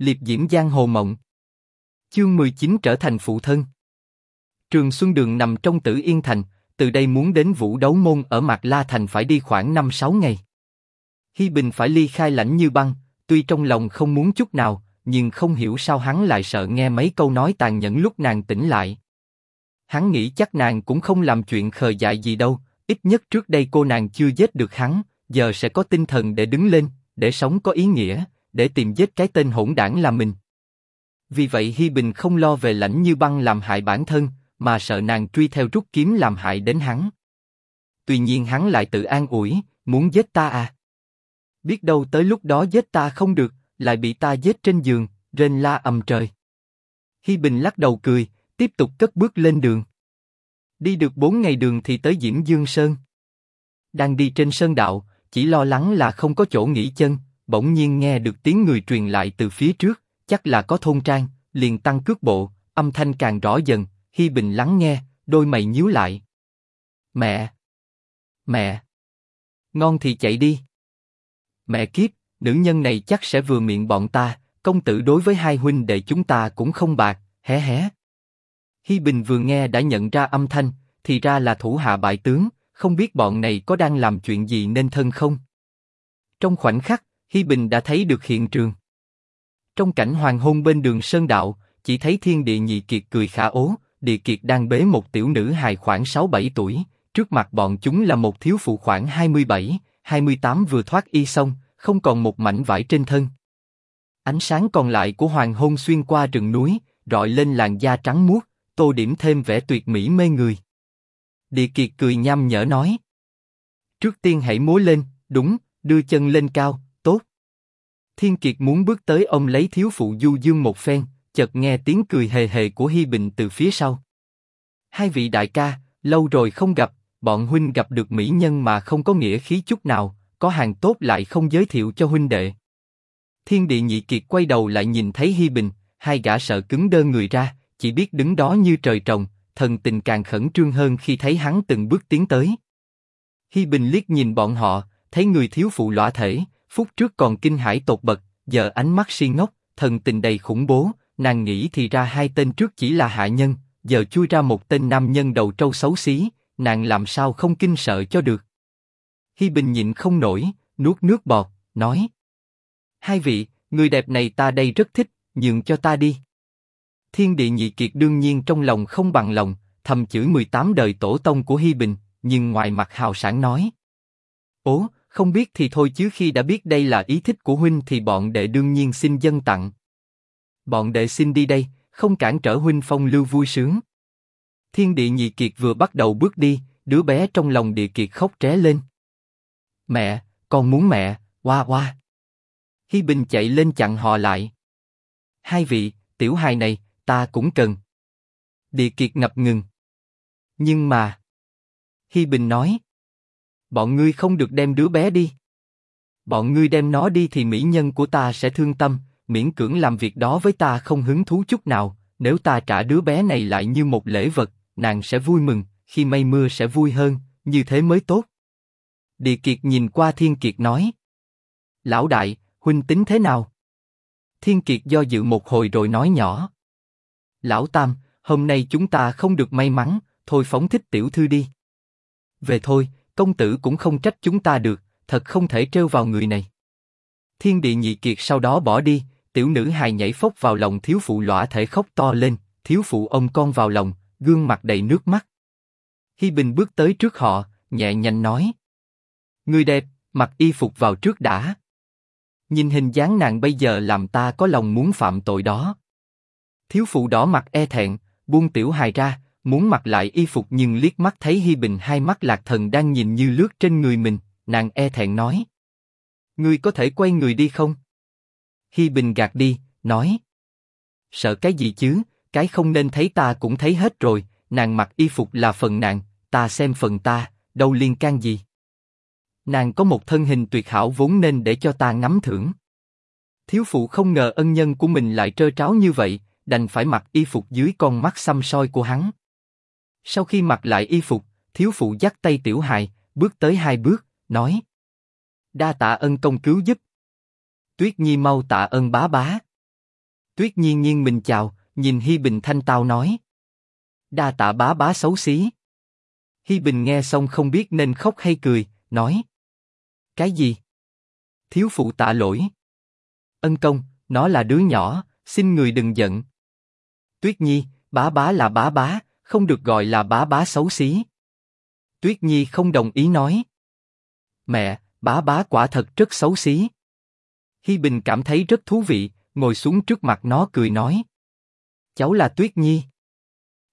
liệp diễm giang hồ mộng. Chương 19 trở thành phụ thân. Trường Xuân Đường nằm trong Tử Yên Thành, từ đây muốn đến Vũ Đấu Môn ở mặt La Thành phải đi khoảng 5-6 ngày. Hi Bình phải ly khai lãnh như băng, tuy trong lòng không muốn chút nào, nhưng không hiểu sao hắn lại sợ nghe mấy câu nói tàn nhẫn lúc nàng tỉnh lại. Hắn nghĩ chắc nàng cũng không làm chuyện khờ dại gì đâu, ít nhất trước đây cô nàng chưa giết được hắn, giờ sẽ có tinh thần để đứng lên, để sống có ý nghĩa, để tìm giết cái tên hỗn đảng là mình. Vì vậy Hi Bình không lo về lãnh như băng làm hại bản thân, mà sợ nàng truy theo rút kiếm làm hại đến hắn. Tuy nhiên hắn lại tự an ủi, muốn giết ta à? Biết đâu tới lúc đó giết ta không được, lại bị ta giết trên giường, rên la ầm trời. Hi Bình lắc đầu cười, tiếp tục cất bước lên đường. Đi được bốn ngày đường thì tới Diễm Dương Sơn. Đang đi trên sơn đạo, chỉ lo lắng là không có chỗ nghỉ chân, bỗng nhiên nghe được tiếng người truyền lại từ phía trước, chắc là có thôn trang, liền tăng cước bộ, âm thanh càng rõ dần. Hi Bình lắng nghe, đôi mày nhíu lại. Mẹ, mẹ, ngon thì chạy đi. Mẹ kiếp, nữ nhân này chắc sẽ vừa miệng bọn ta. Công tử đối với hai huynh đệ chúng ta cũng không bạc, hé hé. Hi Bình vừa nghe đã nhận ra âm thanh, thì ra là thủ hạ bại tướng, không biết bọn này có đang làm chuyện gì nên thân không. Trong khoảnh khắc, Hi Bình đã thấy được hiện trường. Trong cảnh hoàng hôn bên đường sơn đạo, chỉ thấy thiên địa nhị kiệt cười khả ố, địa kiệt đang bế một tiểu nữ hài khoảng 6-7 tuổi, trước mặt bọn chúng là một thiếu phụ khoảng 27, 28 vừa thoát y xong, không còn một mảnh vải trên thân. Ánh sáng còn lại của hoàng hôn xuyên qua rừng núi, rọi lên làn da trắng muốt, tô điểm thêm vẻ tuyệt mỹ mê người. Địa kiệt cười nham nhở nói. Trước tiên hãy múa lên, đúng, đưa chân lên cao. Thiên Kiệt muốn bước tới ông lấy thiếu phụ du dương một phen, chợt nghe tiếng cười hề hề của Hi Bình từ phía sau. Hai vị đại ca, lâu rồi không gặp, bọn huynh gặp được mỹ nhân mà không có nghĩa khí chút nào, có hàng tốt lại không giới thiệu cho huynh đệ. Thiên địa nhị kiệt quay đầu lại nhìn thấy Hi Bình, hai gã sợ cứng đơ người ra, chỉ biết đứng đó như trời trồng, thần tình càng khẩn trương hơn khi thấy hắn từng bước tiến tới. Hi Bình liếc nhìn bọn họ, thấy người thiếu phụ lõa thể, phút trước còn kinh hãi tột bậc, giờ ánh mắt si ngốc, thần tình đầy khủng bố, nàng nghĩ thì ra hai tên trước chỉ là hạ nhân, giờ chui ra một tên nam nhân đầu trâu xấu xí, nàng làm sao không kinh sợ cho được. Hi Bình nhịn không nổi, nuốt nước bọt, nói: Hai vị, người đẹp này ta đây rất thích, nhường cho ta đi. Thiên địa nhị kiệt đương nhiên trong lòng không bằng lòng, thầm chửi 18 đời tổ tông của Hi Bình, nhưng ngoài mặt hào sảng nói. Ố, không biết thì thôi chứ khi đã biết đây là ý thích của huynh thì bọn đệ đương nhiên xin dân tặng. Bọn đệ xin đi đây, không cản trở huynh phong lưu vui sướng. Thiên địa nhị kiệt vừa bắt đầu bước đi, đứa bé trong lòng địa kiệt khóc tré lên. Mẹ, con muốn mẹ, hoa hoa. Hi Bình chạy lên chặn họ lại. Hai vị, tiểu hài này, ta cũng cần. Địa kiệt ngập ngừng. Nhưng mà... Hi Bình nói. Bọn ngươi không được đem đứa bé đi. Bọn ngươi đem nó đi thì mỹ nhân của ta sẽ thương tâm, miễn cưỡng làm việc đó với ta không hứng thú chút nào. Nếu ta trả đứa bé này lại như một lễ vật, nàng sẽ vui mừng, khi mây mưa sẽ vui hơn, như thế mới tốt. Địa Kiệt nhìn qua Thiên Kiệt nói. Lão đại, huynh tính thế nào? Thiên Kiệt do dự một hồi rồi nói nhỏ. Lão Tam, hôm nay chúng ta không được may mắn, thôi phóng thích tiểu thư đi. Về thôi, công tử cũng không trách chúng ta được, thật không thể trêu vào người này. Thiên địa nhị kiệt sau đó bỏ đi, tiểu nữ hài nhảy phốc vào lòng thiếu phụ lõa thể khóc to lên, thiếu phụ ôm con vào lòng, gương mặt đầy nước mắt. Hi Bình bước tới trước họ, nhẹ nhàng nói: Người đẹp, mặc y phục vào trước đã. Nhìn hình dáng nàng bây giờ làm ta có lòng muốn phạm tội đó. Thiếu phụ đỏ mặt e thẹn, buông tiểu hài ra, muốn mặc lại y phục nhưng liếc mắt thấy Hi Bình hai mắt lạc thần đang nhìn như lướt trên người mình, nàng e thẹn nói: Ngươi có thể quay người đi không? Hi Bình gạt đi, nói: Sợ cái gì chứ? Cái không nên thấy ta cũng thấy hết rồi. Nàng mặc y phục là phần nàng, ta xem phần ta, đâu liên can gì? Nàng có một thân hình tuyệt hảo vốn nên để cho ta ngắm thưởng. Thiếu phụ không ngờ ân nhân của mình lại trơ tráo như vậy, đành phải mặc y phục dưới con mắt xăm soi của hắn. Sau khi mặc lại y phục, thiếu phụ dắt tay tiểu hài, bước tới hai bước, nói: đa tạ ân công cứu giúp. Tuyết Nhi mau tạ ơn bá bá. Tuyết Nhi nghiêng mình chào, nhìn Hi Bình thanh tao nói. Đa tạ bá bá xấu xí. Hi Bình nghe xong không biết nên khóc hay cười, nói. Cái gì? Thiếu phụ tạ lỗi. Ân công, nó là đứa nhỏ, xin người đừng giận. Tuyết Nhi, bá bá là bá bá, không được gọi là bá bá xấu xí. Tuyết Nhi không đồng ý nói. Mẹ, bá bá quả thật rất xấu xí. Hi Bình cảm thấy rất thú vị, ngồi xuống trước mặt nó cười nói. Cháu là Tuyết Nhi.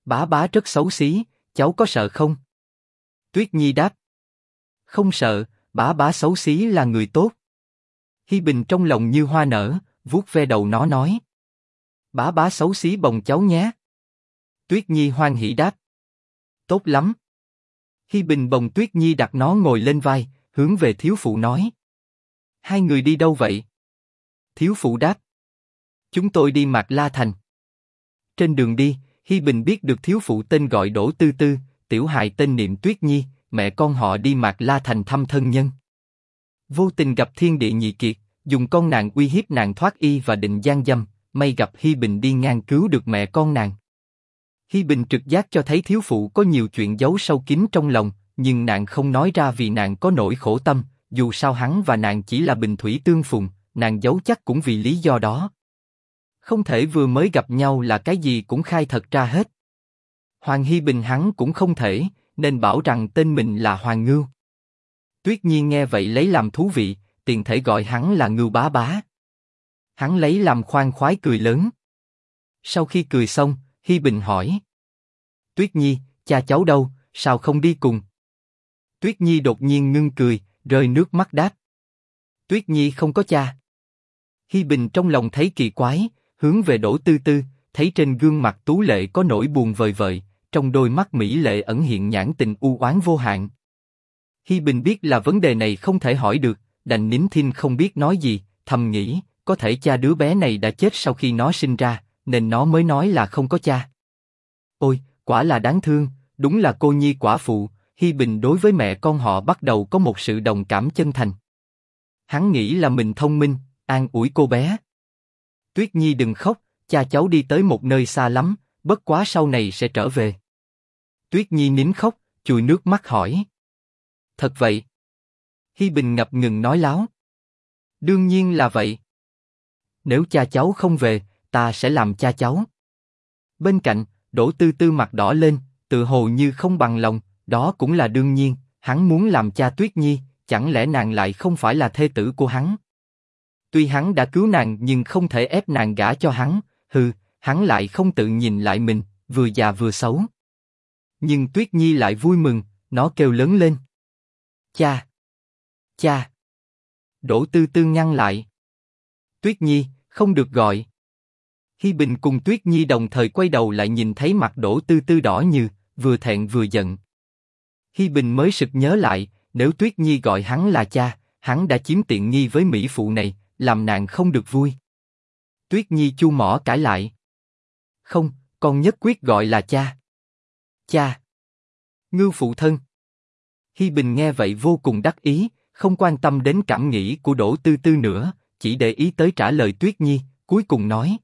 Bá bá rất xấu xí, cháu có sợ không? Tuyết Nhi đáp. Không sợ, bá bá xấu xí là người tốt. Hi Bình trong lòng như hoa nở, vuốt ve đầu nó nói. Bá bá xấu xí bồng cháu nhé. Tuyết Nhi hoan hỉ đáp. Tốt lắm. Hi Bình bồng Tuyết Nhi đặt nó ngồi lên vai, hướng về thiếu phụ nói. Hai người đi đâu vậy? Thiếu phụ đáp. Chúng tôi đi Mạc La Thành. Trên đường đi, Hi Bình biết được thiếu phụ tên gọi Đỗ Tư Tư, tiểu hài tên niệm Tuyết Nhi, mẹ con họ đi Mạc La Thành thăm thân nhân. Vô tình gặp thiên địa nhị kiệt, dùng con nàng uy hiếp nàng thoát y và định gian dâm, may gặp Hi Bình đi ngang cứu được mẹ con nàng. Hi Bình trực giác cho thấy thiếu phụ có nhiều chuyện giấu sâu kín trong lòng, nhưng nàng không nói ra vì nàng có nỗi khổ tâm. Dù sao hắn và nàng chỉ là bình thủy tương phùng, nàng giấu chắc cũng vì lý do đó. Không thể vừa mới gặp nhau là cái gì cũng khai thật ra hết. Hoàng Hi Bình hắn cũng không thể, nên bảo rằng tên mình là Hoàng Ngưu. Tuyết Nhiên nghe vậy lấy làm thú vị, tiền thể gọi hắn là Ngưu Bá Bá. Hắn lấy làm khoan khoái cười lớn. Sau khi cười xong, Hi Bình hỏi. Tuyết Nhi, cha cháu đâu, sao không đi cùng? Tuyết Nhi đột nhiên ngưng cười, rơi nước mắt đáp. Tuyết Nhi không có cha. Hi Bình trong lòng thấy kỳ quái, hướng về Đỗ Tư Tư, thấy trên gương mặt tú lệ có nỗi buồn vời vợi, trong đôi mắt mỹ lệ ẩn hiện nhãn tình u oán vô hạn. Hi Bình biết là vấn đề này không thể hỏi được, đành nín thinh không biết nói gì, thầm nghĩ, có thể cha đứa bé này đã chết sau khi nó sinh ra, nên nó mới nói là không có cha. Ôi, quả là đáng thương, đúng là cô nhi quả phụ. Hi Bình đối với mẹ con họ bắt đầu có một sự đồng cảm chân thành. Hắn nghĩ là mình thông minh, an ủi cô bé. Tuyết Nhi đừng khóc, cha cháu đi tới một nơi xa lắm, bất quá sau này sẽ trở về. Tuyết Nhi nín khóc, chùi nước mắt hỏi. Thật vậy? Hi Bình ngập ngừng nói láo. Đương nhiên là vậy. Nếu cha cháu không về, ta sẽ làm cha cháu. Bên cạnh, Đỗ Tư Tư mặt đỏ lên, tự hồ như không bằng lòng, đó cũng là đương nhiên, hắn muốn làm cha Tuyết Nhi, chẳng lẽ nàng lại không phải là thê tử của hắn? Tuy hắn đã cứu nàng nhưng không thể ép nàng gả cho hắn, hừ, hắn lại không tự nhìn lại mình, vừa già vừa xấu. Nhưng Tuyết Nhi lại vui mừng, nó kêu lớn lên. Cha! Cha! Đỗ Tư Tư ngăn lại. Tuyết Nhi, không được gọi. Hi Bình cùng Tuyết Nhi đồng thời quay đầu lại nhìn thấy mặt Đỗ Tư Tư đỏ như, vừa thẹn vừa giận. Hi Bình mới sực nhớ lại, nếu Tuyết Nhi gọi hắn là cha, hắn đã chiếm tiện nghi với mỹ phụ này, làm nàng không được vui. Tuyết Nhi chu mỏ cãi lại. Không, con nhất quyết gọi là cha. Cha. Ngưu phụ thân. Hi Bình nghe vậy vô cùng đắc ý, không quan tâm đến cảm nghĩ của Đỗ Tư Tư nữa, chỉ để ý tới trả lời Tuyết Nhi, cuối cùng nói.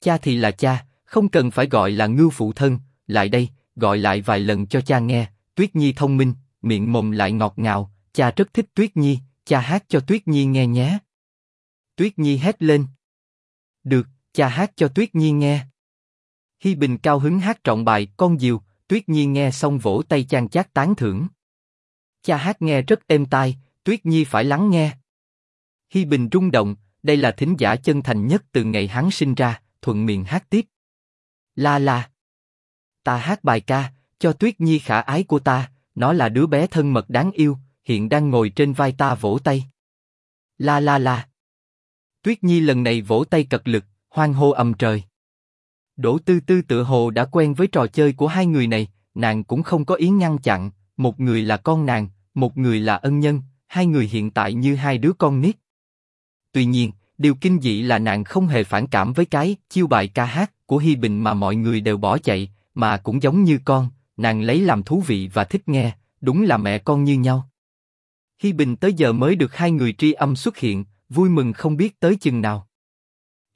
Cha thì là cha, không cần phải gọi là ngưu phụ thân, lại đây, gọi lại vài lần cho cha nghe. Tuyết Nhi thông minh, miệng mồm lại ngọt ngào, cha rất thích Tuyết Nhi, cha hát cho Tuyết Nhi nghe nhé. Tuyết Nhi hét lên. Được, cha hát cho Tuyết Nhi nghe. Hi Bình cao hứng hát trọn bài Con diều, Tuyết Nhi nghe xong vỗ tay chan chát tán thưởng. Cha hát nghe rất êm tai, Tuyết Nhi phải lắng nghe. Hi Bình rung động, đây là thính giả chân thành nhất từ ngày hắn sinh ra, thuận miệng hát tiếp. La la. Ta hát bài ca, cho Tuyết Nhi khả ái của ta, nó là đứa bé thân mật đáng yêu, hiện đang ngồi trên vai ta vỗ tay. La la la. Tuyết Nhi lần này vỗ tay cật lực, hoang hô ầm trời. Đỗ Tư Tư tự hồ đã quen với trò chơi của hai người này, nàng cũng không có ý ngăn chặn, một người là con nàng, một người là ân nhân, hai người hiện tại như hai đứa con nít. Tuy nhiên, điều kinh dị là nàng không hề phản cảm với cái chiêu bài ca hát của Hi Bình mà mọi người đều bỏ chạy, mà cũng giống như con, nàng lấy làm thú vị và thích nghe, đúng là mẹ con như nhau. Hi Bình tới giờ mới được hai người tri âm xuất hiện, vui mừng không biết tới chừng nào.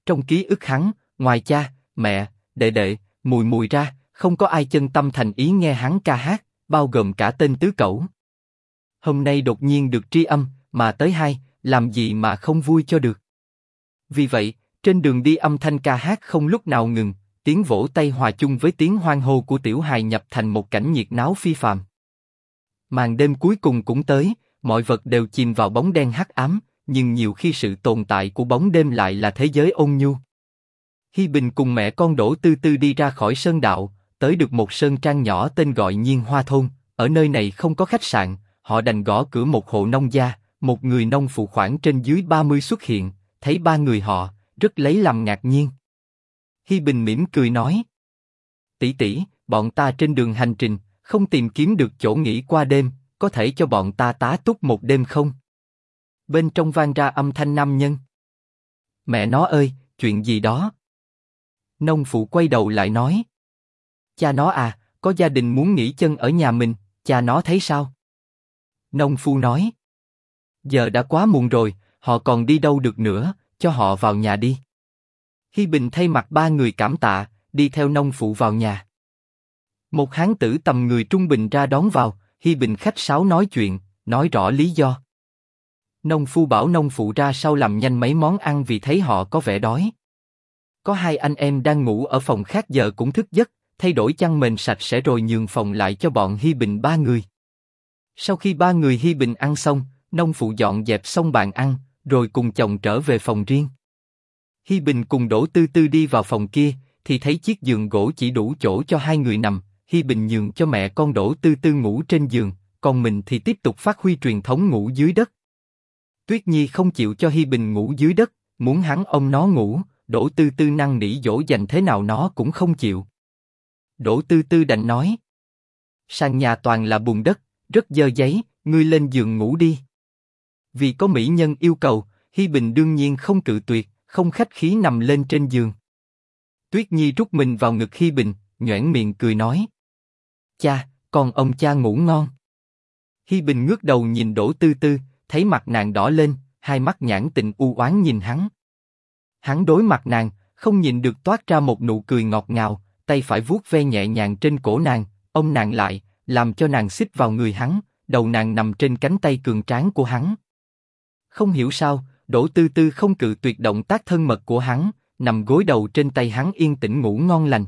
Trong ký ức hắn, ngoài cha, mẹ, đệ đệ, mùi mùi ra, không có ai chân tâm thành ý nghe hắn ca hát, bao gồm cả tên tứ cẩu. Hôm nay đột nhiên được tri âm, mà tới hai, làm gì mà không vui cho được. Vì vậy, trên đường đi âm thanh ca hát không lúc nào ngừng, tiếng vỗ tay hòa chung với tiếng hoan hô của tiểu hài nhập thành một cảnh nhiệt náo phi phàm. Màn đêm cuối cùng cũng tới, mọi vật đều chìm vào bóng đen hắc ám, nhưng nhiều khi sự tồn tại của bóng đêm lại là thế giới ôn nhu. Hi Bình cùng mẹ con đổ Tư Tư đi ra khỏi sơn đạo, tới được một sơn trang nhỏ tên gọi Nhiên Hoa Thôn. Ở nơi này không có khách sạn, họ đành gõ cửa một hộ nông gia. Một người nông phụ khoảng trên dưới 30 xuất hiện, thấy ba người họ, rất lấy làm ngạc nhiên. Hi Bình mỉm cười nói: tỷ tỷ, bọn ta trên đường hành trình, không tìm kiếm được chỗ nghỉ qua đêm, có thể cho bọn ta tá túc một đêm không? Bên trong vang ra âm thanh nam nhân. Mẹ nó ơi, chuyện gì đó? Nông phụ quay đầu lại nói. Cha nó à, có gia đình muốn nghỉ chân ở nhà mình, cha nó thấy sao? Nông phu nói. Giờ đã quá muộn rồi, họ còn đi đâu được nữa, cho họ vào nhà đi. Hi Bình thay mặt ba người cảm tạ, đi theo nông phụ vào nhà. Một hán tử tầm người trung bình ra đón vào, Hi Bình khách sáo nói chuyện, nói rõ lý do. Nông phu bảo nông phụ ra sau làm nhanh mấy món ăn vì thấy họ có vẻ đói. Có hai anh em đang ngủ ở phòng khác giờ cũng thức giấc, thay đổi chăn mền sạch sẽ rồi nhường phòng lại cho bọn Hi Bình ba người. Sau khi ba người Hi Bình ăn xong, nông phụ dọn dẹp xong bàn ăn, rồi cùng chồng trở về phòng riêng. Hi Bình cùng Đỗ Tư Tư đi vào phòng kia, thì thấy chiếc giường gỗ chỉ đủ chỗ cho hai người nằm. Hi Bình nhường cho mẹ con Đỗ Tư Tư ngủ trên giường, còn mình thì tiếp tục phát huy truyền thống ngủ dưới đất. Tuyết Nhi không chịu cho Hi Bình ngủ dưới đất, muốn hắn ông nó ngủ, Đỗ Tư Tư năng nỉ dỗ dành thế nào nó cũng không chịu. Đỗ Tư Tư đành nói, sàn nhà toàn là bùn đất, rất dơ giấy, ngươi lên giường ngủ đi. Vì có mỹ nhân yêu cầu, Hi Bình đương nhiên không cự tuyệt, không khách khí nằm lên trên giường. Tuyết Nhi rút mình vào ngực Hi Bình, nhõn miệng cười nói: Cha, còn ông cha ngủ ngon. Hi Bình ngước đầu nhìn Đỗ Tư Tư, thấy mặt nàng đỏ lên, hai mắt nhãn tình u oán nhìn hắn. Hắn đối mặt nàng, không nhìn được toát ra một nụ cười ngọt ngào, tay phải vuốt ve nhẹ nhàng trên cổ nàng, ôm nàng lại, làm cho nàng xích vào người hắn, đầu nàng nằm trên cánh tay cường tráng của hắn. Không hiểu sao, Đỗ Tư Tư không cự tuyệt động tác thân mật của hắn, nằm gối đầu trên tay hắn yên tĩnh ngủ ngon lành.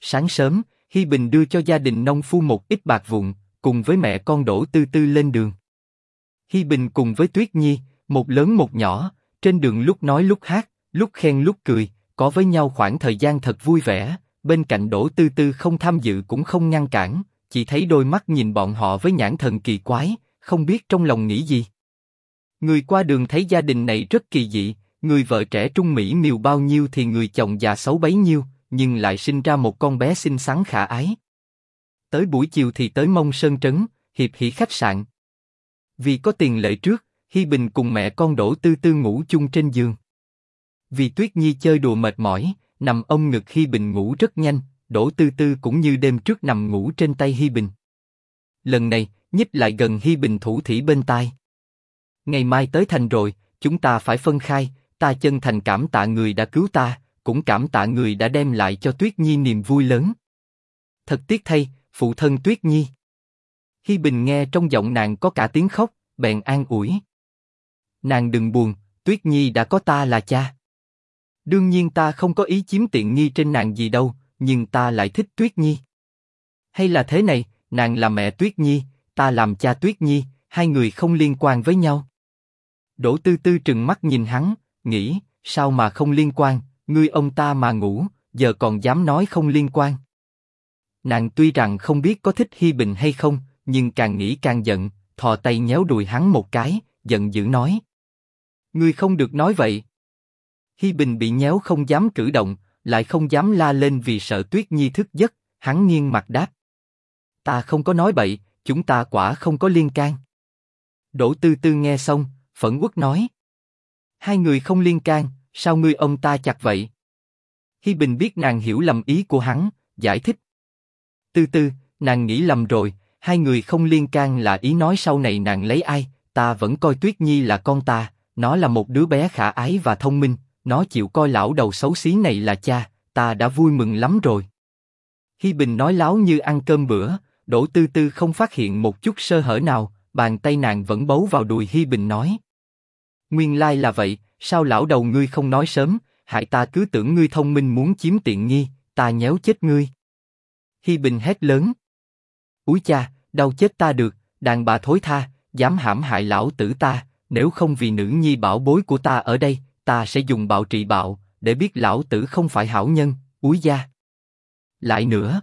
Sáng sớm, Hi Bình đưa cho gia đình nông phu một ít bạc vụn, cùng với mẹ con Đỗ Tư Tư lên đường. Hi Bình cùng với Tuyết Nhi, một lớn một nhỏ, trên đường lúc nói lúc hát, lúc khen lúc cười, có với nhau khoảng thời gian thật vui vẻ. Bên cạnh Đỗ Tư Tư không tham dự cũng không ngăn cản, chỉ thấy đôi mắt nhìn bọn họ với nhãn thần kỳ quái, không biết trong lòng nghĩ gì. Người qua đường thấy gia đình này rất kỳ dị, người vợ trẻ trung mỹ miều bao nhiêu thì người chồng già xấu bấy nhiêu, nhưng lại sinh ra một con bé xinh xắn khả ái. Tới buổi chiều thì tới Mông Sơn Trấn, hiệp hỉ khách sạn. Vì có tiền lệ trước, Hi Bình cùng mẹ con Đỗ Tư Tư ngủ chung trên giường. Vì Tuyết Nhi chơi đùa mệt mỏi, nằm ôm ngực Hi Bình ngủ rất nhanh, Đỗ Tư Tư cũng như đêm trước nằm ngủ trên tay Hi Bình. Lần này, nhích lại gần Hi Bình thủ thỉ bên tai. Ngày mai tới thành rồi, chúng ta phải phân khai, ta chân thành cảm tạ người đã cứu ta, cũng cảm tạ người đã đem lại cho Tuyết Nhi niềm vui lớn. Thật tiếc thay, phụ thân Tuyết Nhi. Hi Bình nghe trong giọng nàng có cả tiếng khóc, bèn an ủi. Nàng đừng buồn, Tuyết Nhi đã có ta là cha. Đương nhiên ta không có ý chiếm tiện nghi trên nàng gì đâu, nhưng ta lại thích Tuyết Nhi. Hay là thế này, nàng là mẹ Tuyết Nhi, ta làm cha Tuyết Nhi, hai người không liên quan với nhau. Đỗ Tư Tư trừng mắt nhìn hắn, nghĩ, sao mà không liên quan, ngươi ông ta mà ngủ, giờ còn dám nói không liên quan. Nàng tuy rằng không biết có thích Hi Bình hay không, nhưng càng nghĩ càng giận, thò tay nhéo đùi hắn một cái, giận dữ nói. Ngươi không được nói vậy. Hi Bình bị nhéo không dám cử động, lại không dám la lên vì sợ Tuyết Nhi thức giấc, hắn nghiêng mặt đáp. Ta không có nói bậy, chúng ta quả không có liên can. Đỗ Tư Tư nghe xong, phẫn Quốc nói. Hai người không liên can, sao ngươi ông ta chặt vậy? Hi Bình biết nàng hiểu lầm ý của hắn, giải thích. Tư Tư, nàng nghĩ lầm rồi, hai người không liên can là ý nói sau này nàng lấy ai, ta vẫn coi Tuyết Nhi là con ta, nó là một đứa bé khả ái và thông minh, nó chịu coi lão đầu xấu xí này là cha, ta đã vui mừng lắm rồi. Hi Bình nói láo như ăn cơm bữa, Đỗ Tư Tư không phát hiện một chút sơ hở nào, bàn tay nàng vẫn bấu vào đùi Hi Bình nói. Nguyên lai là vậy, sao lão đầu ngươi không nói sớm, hại ta cứ tưởng ngươi thông minh muốn chiếm tiện nghi, ta nhéo chết ngươi. Hi Bình hét lớn. Úi cha, đau chết ta được, đàn bà thối tha, dám hãm hại lão tử ta, nếu không vì nữ nhi bảo bối của ta ở đây, ta sẽ dùng bạo trị bạo, để biết lão tử không phải hảo nhân, úi gia. Lại nữa.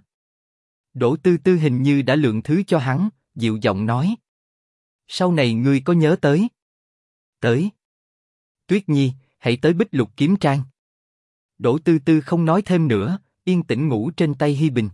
Đỗ Tư Tư hình như đã lượng thứ cho hắn, dịu giọng nói. Sau này ngươi có nhớ tới? Tới. Tuyết Nhi, hãy tới Bích Lục kiếm trang. Đỗ Tư Tư không nói thêm nữa, yên tĩnh ngủ trên tay Hi Bình.